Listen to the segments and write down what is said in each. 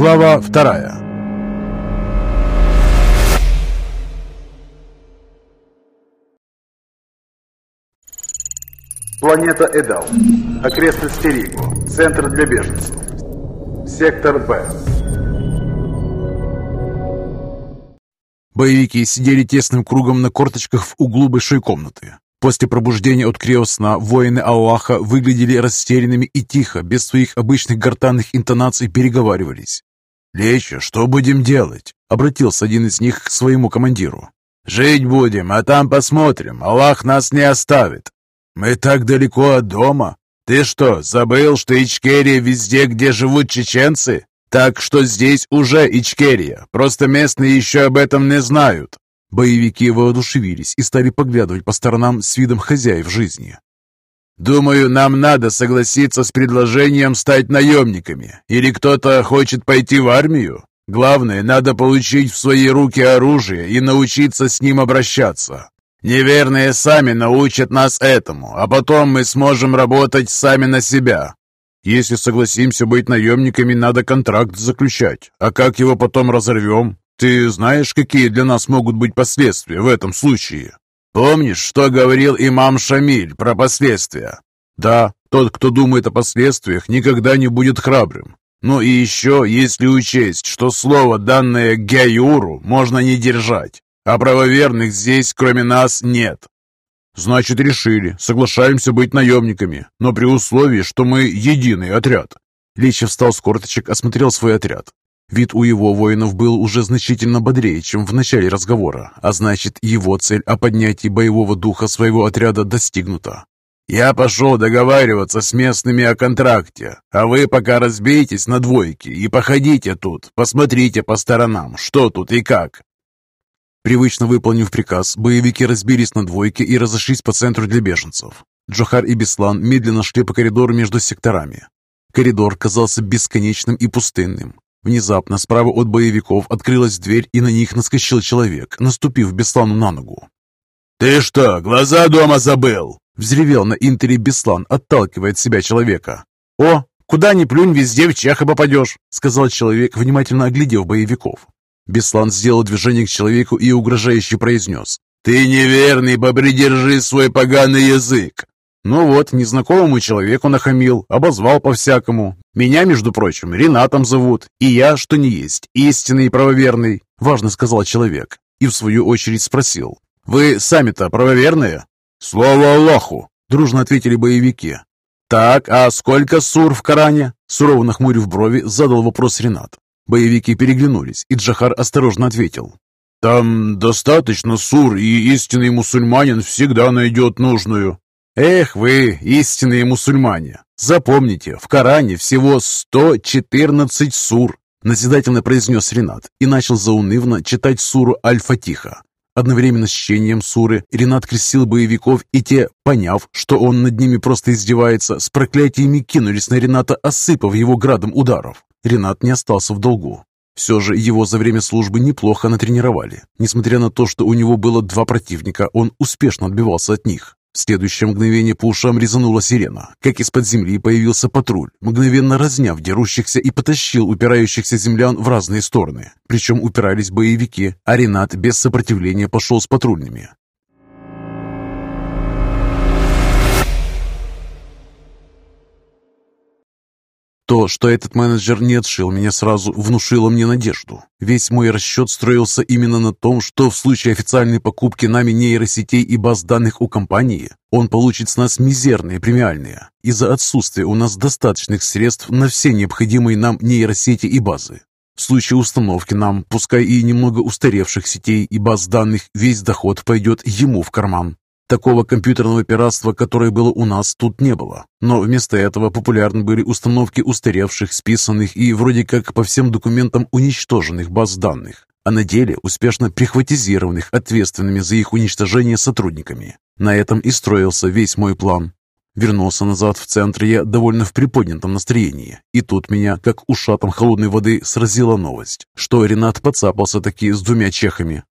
Глава вторая. Планета Эдал. Окрестности Риго. Центр для беженцев. Сектор Б. Боевики сидели тесным кругом на корточках в углу большой комнаты. После пробуждения от криосна воины Аллаха выглядели растерянными и тихо, без своих обычных гортанных интонаций переговаривались. «Леча, что будем делать?» — обратился один из них к своему командиру. «Жить будем, а там посмотрим. Аллах нас не оставит. Мы так далеко от дома. Ты что, забыл, что Ичкерия везде, где живут чеченцы? Так что здесь уже Ичкерия. Просто местные еще об этом не знают. Боевики воодушевились и стали поглядывать по сторонам с видом хозяев жизни. «Думаю, нам надо согласиться с предложением стать наемниками. Или кто-то хочет пойти в армию? Главное, надо получить в свои руки оружие и научиться с ним обращаться. Неверные сами научат нас этому, а потом мы сможем работать сами на себя. Если согласимся быть наемниками, надо контракт заключать. А как его потом разорвем? Ты знаешь, какие для нас могут быть последствия в этом случае? Помнишь, что говорил имам Шамиль про последствия? Да, тот, кто думает о последствиях, никогда не будет храбрым. Ну и еще, если учесть, что слово, данное Гяюру, можно не держать, а правоверных здесь, кроме нас, нет. Значит, решили, соглашаемся быть наемниками, но при условии, что мы единый отряд. Личев встал с корточек, осмотрел свой отряд. Вид у его воинов был уже значительно бодрее, чем в начале разговора, а значит, его цель о поднятии боевого духа своего отряда достигнута. «Я пошел договариваться с местными о контракте, а вы пока разбейтесь на двойки и походите тут, посмотрите по сторонам, что тут и как». Привычно выполнив приказ, боевики разбились на двойки и разошлись по центру для беженцев. Джохар и Беслан медленно шли по коридору между секторами. Коридор казался бесконечным и пустынным. Внезапно справа от боевиков открылась дверь, и на них наскочил человек, наступив Беслану на ногу. «Ты что, глаза дома забыл?» Взревел на интере Беслан, отталкивая от себя человека. «О, куда ни плюнь, везде в чеха попадешь», сказал человек, внимательно оглядев боевиков. Беслан сделал движение к человеку и угрожающе произнес. «Ты неверный, попридержи свой поганый язык!» Ну вот, незнакомому человеку нахамил, обозвал по-всякому. Меня, между прочим, Ренатом зовут, и я, что не есть, истинный и правоверный, важно сказал человек. И в свою очередь спросил. Вы сами-то правоверные? Слово Аллаху, дружно ответили боевики. Так, а сколько сур в Коране? Сурово нахмурив брови, задал вопрос Ренат. Боевики переглянулись, и Джахар осторожно ответил. «Там достаточно сур, и истинный мусульманин всегда найдет нужную. Эх вы, истинные мусульмане! Запомните, в Коране всего 114 сур, назидательно произнес Ренат и начал заунывно читать суру Аль-Фатиха. Одновременно с чтением суры Ренат крестил боевиков, и те, поняв, что он над ними просто издевается, с проклятиями кинулись на Рената, осыпав его градом ударов. Ренат не остался в долгу. Все же его за время службы неплохо натренировали. Несмотря на то, что у него было два противника, он успешно отбивался от них. В следующее мгновение по ушам резанула сирена, как из-под земли появился патруль, мгновенно разняв дерущихся и потащил упирающихся землян в разные стороны. Причем упирались боевики, а Ренат без сопротивления пошел с патрульными. То, что этот менеджер не отшил меня сразу, внушило мне надежду. Весь мой расчет строился именно на том, что в случае официальной покупки нами нейросетей и баз данных у компании, он получит с нас мизерные премиальные, из-за отсутствия у нас достаточных средств на все необходимые нам нейросети и базы. В случае установки нам, пускай и немного устаревших сетей и баз данных, весь доход пойдет ему в карман. Такого компьютерного пиратства, которое было у нас, тут не было. Но вместо этого популярны были установки устаревших, списанных и вроде как по всем документам уничтоженных баз данных, а на деле успешно прихватизированных ответственными за их уничтожение сотрудниками. На этом и строился весь мой план. Вернулся назад в центр я довольно в приподнятом настроении. И тут меня, как ушатом холодной воды, сразила новость, что Ренат подцапался таки с двумя чехами.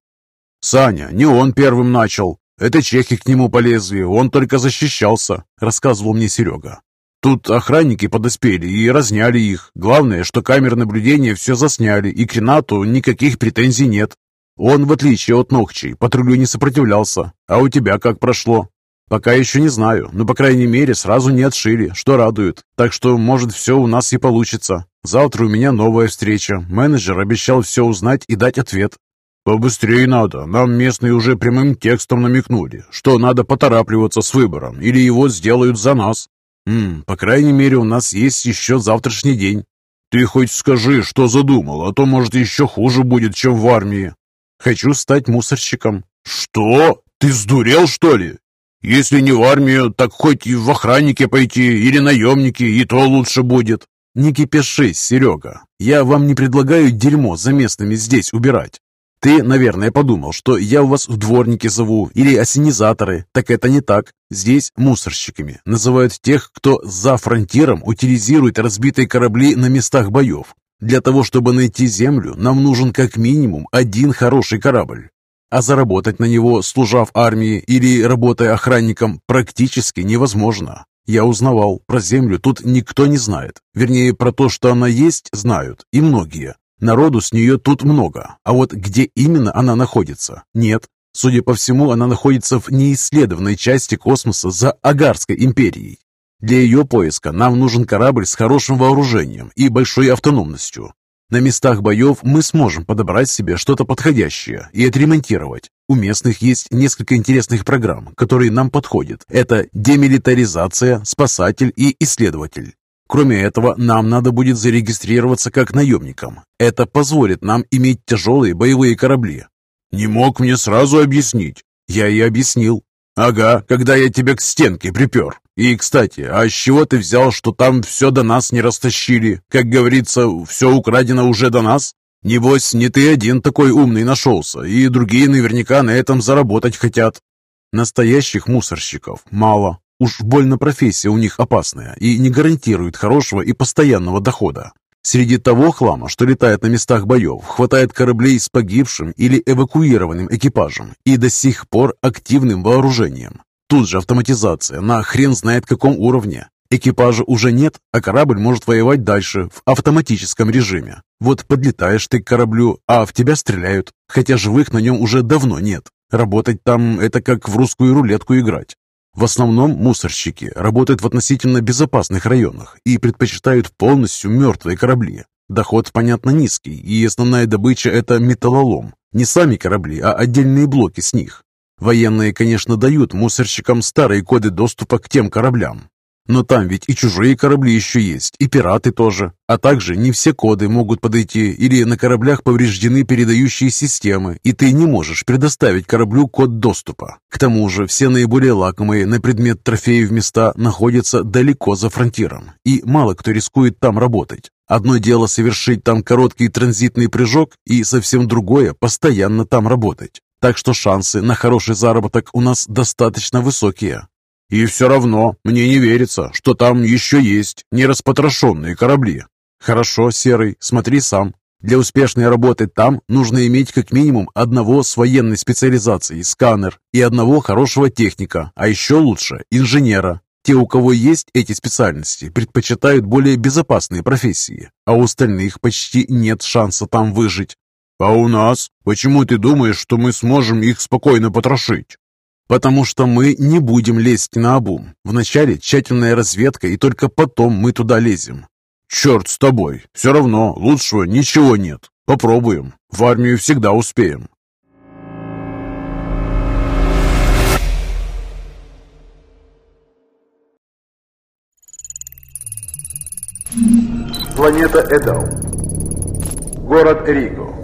«Саня, не он первым начал!» «Это чехи к нему полезли, он только защищался», — рассказывал мне Серега. Тут охранники подоспели и разняли их. Главное, что камеры наблюдения все засняли, и к Ренату никаких претензий нет. Он, в отличие от Ногчей, патрулю не сопротивлялся. А у тебя как прошло? Пока еще не знаю, но, по крайней мере, сразу не отшили, что радует. Так что, может, все у нас и получится. Завтра у меня новая встреча. Менеджер обещал все узнать и дать ответ. «Побыстрее надо. Нам местные уже прямым текстом намекнули, что надо поторапливаться с выбором, или его сделают за нас. М, по крайней мере, у нас есть еще завтрашний день. Ты хоть скажи, что задумал, а то, может, еще хуже будет, чем в армии. Хочу стать мусорщиком. Что? Ты сдурел, что ли? Если не в армию, так хоть и в охранники пойти, или наемники, и то лучше будет. Не кипишись, Серега. Я вам не предлагаю дерьмо за местными здесь убирать. Ты, наверное, подумал, что я у вас в дворники зову или осенизаторы. Так это не так. Здесь мусорщиками называют тех, кто за фронтиром утилизирует разбитые корабли на местах боев. Для того, чтобы найти землю, нам нужен как минимум один хороший корабль. А заработать на него, служа в армии или работая охранником, практически невозможно. Я узнавал, про землю тут никто не знает. Вернее, про то, что она есть, знают, и многие. Народу с нее тут много, а вот где именно она находится, нет. Судя по всему, она находится в неисследованной части космоса за Агарской империей. Для ее поиска нам нужен корабль с хорошим вооружением и большой автономностью. На местах боев мы сможем подобрать себе что-то подходящее и отремонтировать. У местных есть несколько интересных программ, которые нам подходят. Это демилитаризация, спасатель и исследователь. Кроме этого, нам надо будет зарегистрироваться как наемникам. Это позволит нам иметь тяжелые боевые корабли. Не мог мне сразу объяснить. Я и объяснил. Ага, когда я тебя к стенке припер. И, кстати, а с чего ты взял, что там все до нас не растащили? Как говорится, все украдено уже до нас? Небось, не ты один такой умный нашелся, и другие наверняка на этом заработать хотят. Настоящих мусорщиков мало. Уж больно профессия у них опасная и не гарантирует хорошего и постоянного дохода. Среди того хлама, что летает на местах боев, хватает кораблей с погибшим или эвакуированным экипажем и до сих пор активным вооружением. Тут же автоматизация на хрен знает каком уровне. Экипажа уже нет, а корабль может воевать дальше в автоматическом режиме. Вот подлетаешь ты к кораблю, а в тебя стреляют, хотя живых на нем уже давно нет. Работать там – это как в русскую рулетку играть. В основном мусорщики работают в относительно безопасных районах и предпочитают полностью мертвые корабли. Доход, понятно, низкий, и основная добыча – это металлолом. Не сами корабли, а отдельные блоки с них. Военные, конечно, дают мусорщикам старые коды доступа к тем кораблям, но там ведь и чужие корабли еще есть, и пираты тоже. А также не все коды могут подойти, или на кораблях повреждены передающие системы, и ты не можешь предоставить кораблю код доступа. К тому же все наиболее лакомые на предмет трофеев места находятся далеко за фронтиром, и мало кто рискует там работать. Одно дело совершить там короткий транзитный прыжок, и совсем другое – постоянно там работать. Так что шансы на хороший заработок у нас достаточно высокие. И все равно мне не верится, что там еще есть нераспотрошенные корабли. Хорошо, Серый, смотри сам. Для успешной работы там нужно иметь как минимум одного с военной специализацией, сканер, и одного хорошего техника, а еще лучше инженера. Те, у кого есть эти специальности, предпочитают более безопасные профессии, а у остальных почти нет шанса там выжить. А у нас? Почему ты думаешь, что мы сможем их спокойно потрошить? Потому что мы не будем лезть на обум. Вначале тщательная разведка, и только потом мы туда лезем. Черт с тобой. Все равно лучшего ничего нет. Попробуем. В армию всегда успеем. Планета Эдал. Город Риго.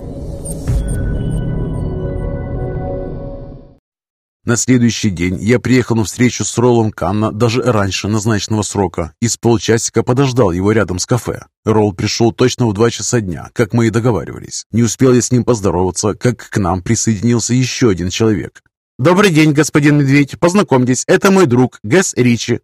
На следующий день я приехал на встречу с Роллом Канна даже раньше назначенного срока и с полчасика подождал его рядом с кафе. Ролл пришел точно в два часа дня, как мы и договаривались. Не успел я с ним поздороваться, как к нам присоединился еще один человек. «Добрый день, господин Медведь. Познакомьтесь, это мой друг, Гэс Ричи.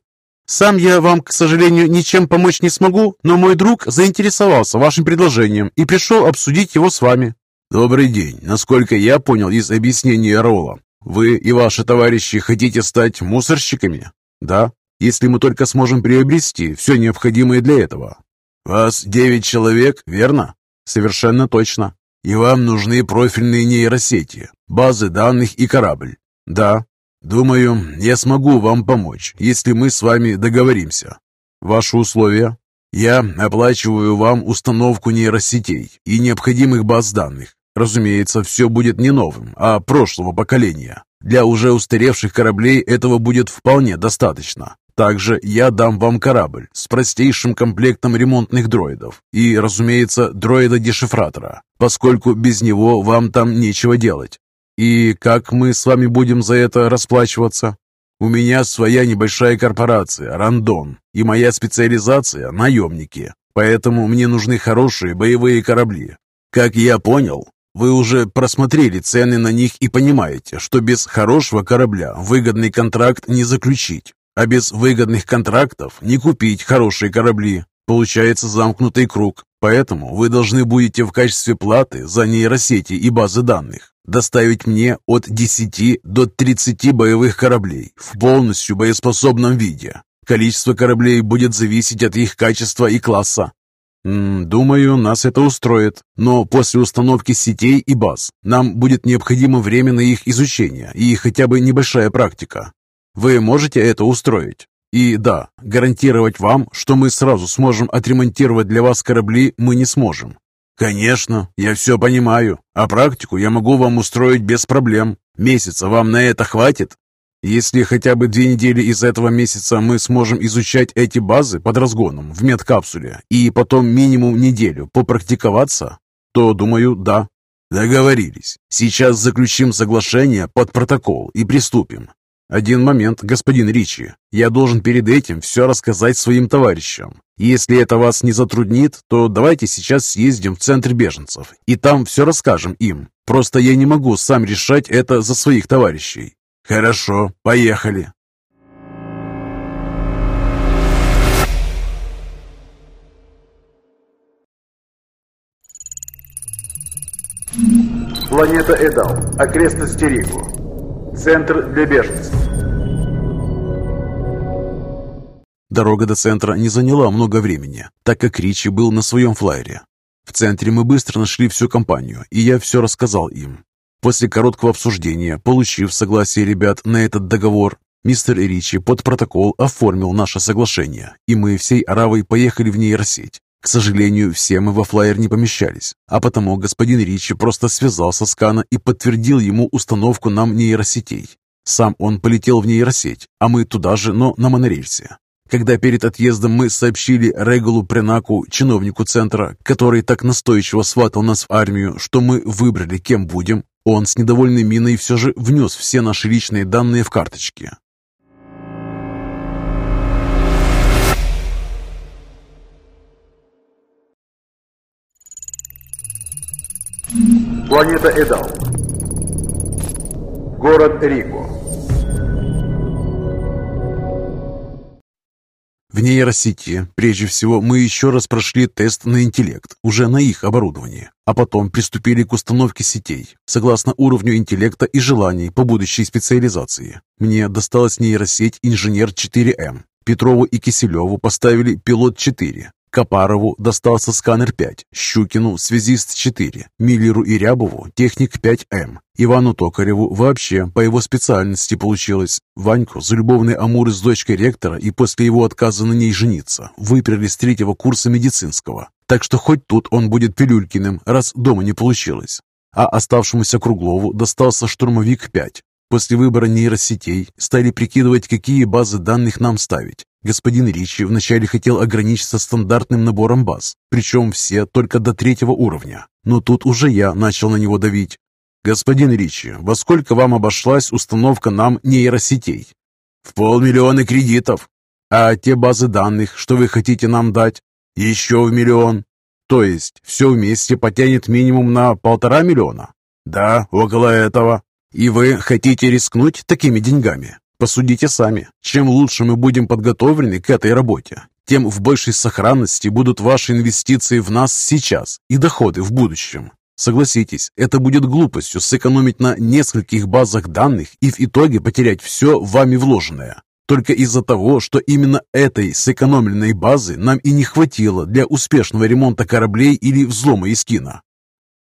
Сам я вам, к сожалению, ничем помочь не смогу, но мой друг заинтересовался вашим предложением и пришел обсудить его с вами». «Добрый день. Насколько я понял из объяснения Ролла, вы и ваши товарищи хотите стать мусорщиками? Да. если мы только сможем приобрести все необходимое для этого. Вас девять человек, верно? Совершенно точно. И вам нужны профильные нейросети, базы данных и корабль. Да. Думаю, я смогу вам помочь, если мы с вами договоримся. Ваши условия? Я оплачиваю вам установку нейросетей и необходимых баз данных. Разумеется, все будет не новым, а прошлого поколения. Для уже устаревших кораблей этого будет вполне достаточно. Также я дам вам корабль с простейшим комплектом ремонтных дроидов и, разумеется, дроида-дешифратора, поскольку без него вам там нечего делать. И как мы с вами будем за это расплачиваться? У меня своя небольшая корпорация, Рандон, и моя специализация – наемники, поэтому мне нужны хорошие боевые корабли. Как я понял, вы уже просмотрели цены на них и понимаете, что без хорошего корабля выгодный контракт не заключить, а без выгодных контрактов не купить хорошие корабли. Получается замкнутый круг. Поэтому вы должны будете в качестве платы за нейросети и базы данных доставить мне от 10 до 30 боевых кораблей в полностью боеспособном виде. Количество кораблей будет зависеть от их качества и класса. «Думаю, нас это устроит, но после установки сетей и баз нам будет необходимо время на их изучение и хотя бы небольшая практика. Вы можете это устроить? И да, гарантировать вам, что мы сразу сможем отремонтировать для вас корабли, мы не сможем. Конечно, я все понимаю, а практику я могу вам устроить без проблем. Месяца вам на это хватит? Если хотя бы две недели из этого месяца мы сможем изучать эти базы под разгоном в медкапсуле и потом минимум неделю попрактиковаться, то, думаю, да. Договорились. Сейчас заключим соглашение под протокол и приступим. Один момент, господин Ричи. Я должен перед этим все рассказать своим товарищам. Если это вас не затруднит, то давайте сейчас съездим в центр беженцев и там все расскажем им. Просто я не могу сам решать это за своих товарищей. «Хорошо, поехали!» Планета Эдал. Окрестности Ригу. Центр для беженцев. Дорога до центра не заняла много времени, так как Ричи был на своем флайере. В центре мы быстро нашли всю компанию, и я все рассказал им. После короткого обсуждения, получив согласие ребят на этот договор, мистер Ричи под протокол оформил наше соглашение, и мы всей Аравой поехали в нейросеть. К сожалению, все мы во флайер не помещались, а потому господин Ричи просто связался с Кана и подтвердил ему установку нам нейросетей. Сам он полетел в нейросеть, а мы туда же, но на монорельсе. Когда перед отъездом мы сообщили Регулу Пренаку, чиновнику центра, который так настойчиво сватал нас в армию, что мы выбрали, кем будем, он с недовольной миной все же внес все наши личные данные в карточки. Планета Эдал. Город Рико. В нейросети, прежде всего, мы еще раз прошли тест на интеллект, уже на их оборудовании, а потом приступили к установке сетей, согласно уровню интеллекта и желаний по будущей специализации. Мне досталась нейросеть «Инженер 4М». Петрову и Киселеву поставили «Пилот 4», Капарову достался сканер 5, Щукину – связист 4, Миллеру и Рябову – техник 5М, Ивану Токареву вообще по его специальности получилось. Ваньку за любовный амур с дочкой ректора и после его отказа на ней жениться выперли с третьего курса медицинского. Так что хоть тут он будет Пилюлькиным, раз дома не получилось. А оставшемуся Круглову достался штурмовик 5. После выбора нейросетей стали прикидывать, какие базы данных нам ставить. Господин Ричи вначале хотел ограничиться стандартным набором баз, причем все только до третьего уровня. Но тут уже я начал на него давить. «Господин Ричи, во сколько вам обошлась установка нам нейросетей?» «В полмиллиона кредитов». «А те базы данных, что вы хотите нам дать?» «Еще в миллион». «То есть все вместе потянет минимум на полтора миллиона?» «Да, около этого». «И вы хотите рискнуть такими деньгами?» Посудите сами. Чем лучше мы будем подготовлены к этой работе, тем в большей сохранности будут ваши инвестиции в нас сейчас и доходы в будущем. Согласитесь, это будет глупостью сэкономить на нескольких базах данных и в итоге потерять все вами вложенное. Только из-за того, что именно этой сэкономленной базы нам и не хватило для успешного ремонта кораблей или взлома Искина.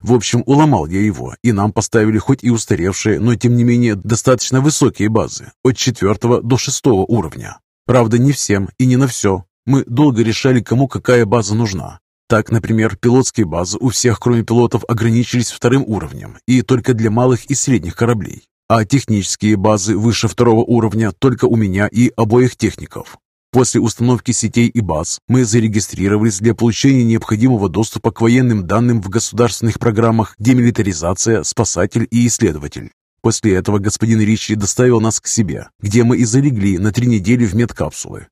В общем, уломал я его, и нам поставили хоть и устаревшие, но тем не менее достаточно высокие базы, от четвертого до шестого уровня. Правда, не всем и не на все. Мы долго решали, кому какая база нужна. Так, например, пилотские базы у всех, кроме пилотов, ограничились вторым уровнем и только для малых и средних кораблей, а технические базы выше второго уровня только у меня и обоих техников. После установки сетей и баз мы зарегистрировались для получения необходимого доступа к военным данным в государственных программах «Демилитаризация», «Спасатель» и «Исследователь». После этого господин Ричи доставил нас к себе, где мы и залегли на три недели в медкапсулы.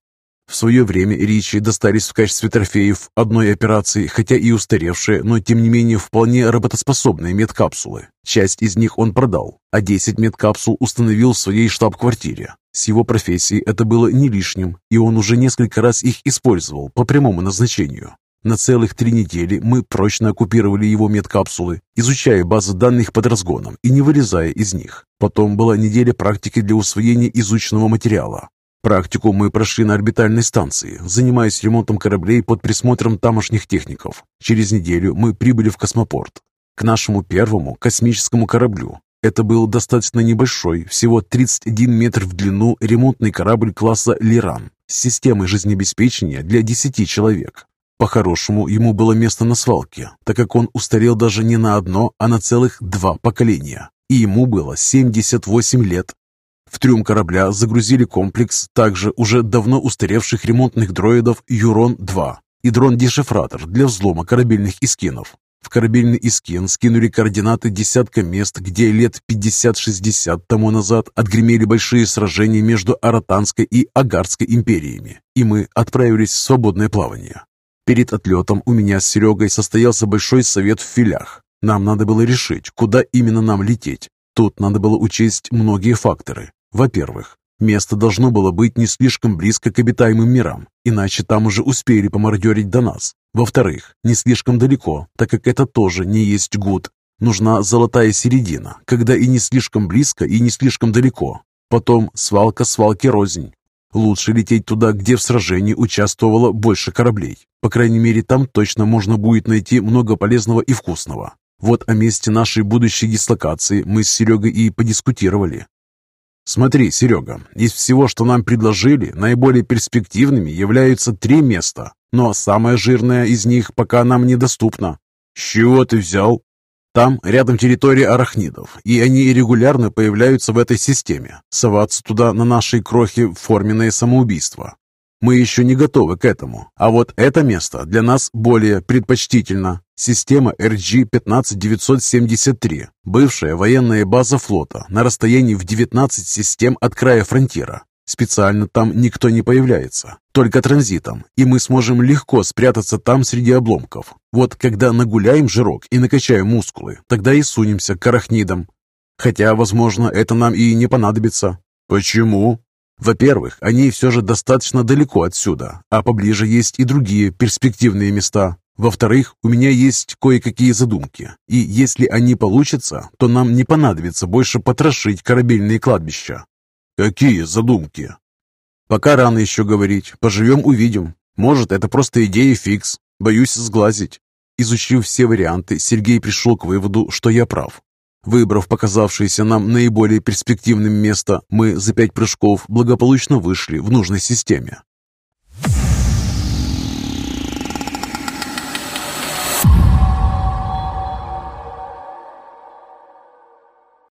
В свое время Ричи достались в качестве трофеев одной операции, хотя и устаревшие, но тем не менее вполне работоспособные медкапсулы. Часть из них он продал, а 10 медкапсул установил в своей штаб-квартире. С его профессией это было не лишним, и он уже несколько раз их использовал по прямому назначению. На целых три недели мы прочно оккупировали его медкапсулы, изучая базы данных под разгоном и не вылезая из них. Потом была неделя практики для усвоения изученного материала. Практику мы прошли на орбитальной станции, занимаясь ремонтом кораблей под присмотром тамошних техников. Через неделю мы прибыли в космопорт, к нашему первому космическому кораблю. Это был достаточно небольшой, всего 31 метр в длину ремонтный корабль класса «Лиран» с системой жизнеобеспечения для 10 человек. По-хорошему, ему было место на свалке, так как он устарел даже не на одно, а на целых два поколения. И ему было 78 лет. В трюм корабля загрузили комплекс также уже давно устаревших ремонтных дроидов «Юрон-2» и дрон-дешифратор для взлома корабельных искинов. В корабельный искин скинули координаты десятка мест, где лет 50-60 тому назад отгремели большие сражения между Аратанской и Агарской империями, и мы отправились в свободное плавание. Перед отлетом у меня с Серегой состоялся большой совет в филях. Нам надо было решить, куда именно нам лететь. Тут надо было учесть многие факторы. Во-первых, место должно было быть не слишком близко к обитаемым мирам, иначе там уже успели помародерить до нас. Во-вторых, не слишком далеко, так как это тоже не есть гуд. Нужна золотая середина, когда и не слишком близко, и не слишком далеко. Потом свалка свалки рознь. Лучше лететь туда, где в сражении участвовало больше кораблей. По крайней мере, там точно можно будет найти много полезного и вкусного. Вот о месте нашей будущей дислокации мы с Серегой и подискутировали. Смотри, Серега, из всего, что нам предложили, наиболее перспективными являются три места, но самое жирное из них пока нам недоступно. С чего ты взял? Там рядом территория арахнидов, и они регулярно появляются в этой системе. Соваться туда на нашей крохе – форменное самоубийство. Мы еще не готовы к этому, а вот это место для нас более предпочтительно. Система RG-15973, бывшая военная база флота на расстоянии в 19 систем от края фронтира. Специально там никто не появляется, только транзитом, и мы сможем легко спрятаться там среди обломков. Вот когда нагуляем жирок и накачаем мускулы, тогда и сунемся к арахнидам. Хотя, возможно, это нам и не понадобится. Почему? Во-первых, они все же достаточно далеко отсюда, а поближе есть и другие перспективные места. Во-вторых, у меня есть кое-какие задумки, и если они получатся, то нам не понадобится больше потрошить корабельные кладбища. Какие задумки? Пока рано еще говорить, поживем увидим. Может, это просто идея фикс, боюсь сглазить. Изучив все варианты, Сергей пришел к выводу, что я прав. Выбрав показавшееся нам наиболее перспективным место, мы за пять прыжков благополучно вышли в нужной системе.